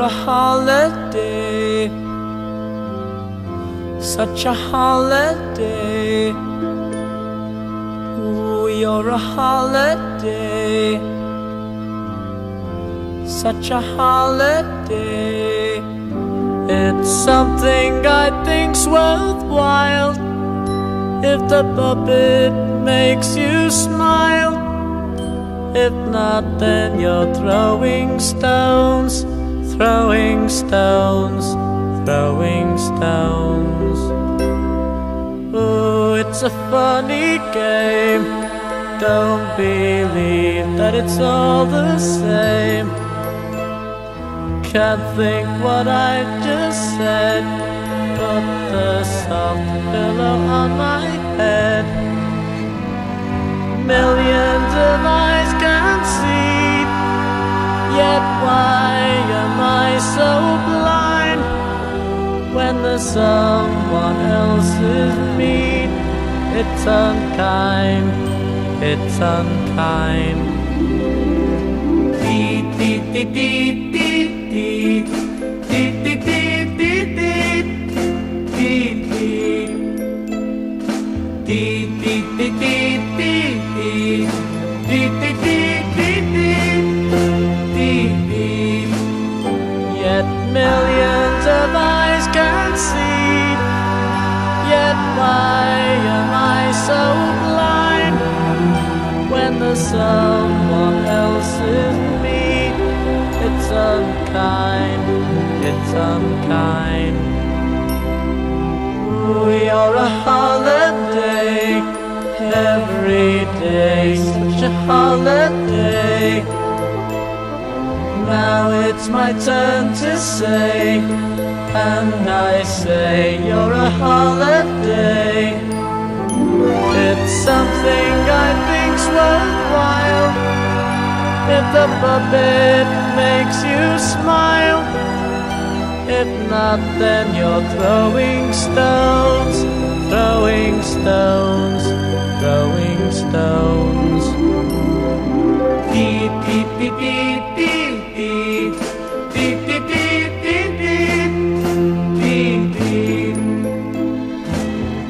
a holiday, such a holiday. Ooh, you're a holiday, such a holiday. It's something I think's worthwhile if the puppet makes you smile. If not, then you're throwing stones, throwing stones, throwing stones. Oh, it's a funny game. Don't believe that it's all the same. Can't think what I just said. Put the soft pillow on my someone else's meat. It's unkind, it's unkind. Dee dee dee dee dee dee. Yet millions Yet why am I so blind when someone else me? It's unkind, it's unkind. Are a holiday every day, such a holiday. Now it's my turn to say, and I say you're a holiday. It's something I think's worthwhile. If the puppet makes you smile. If not, then you're throwing stones, throwing stones, throwing stones. Beep, beep, beep, beep, beep.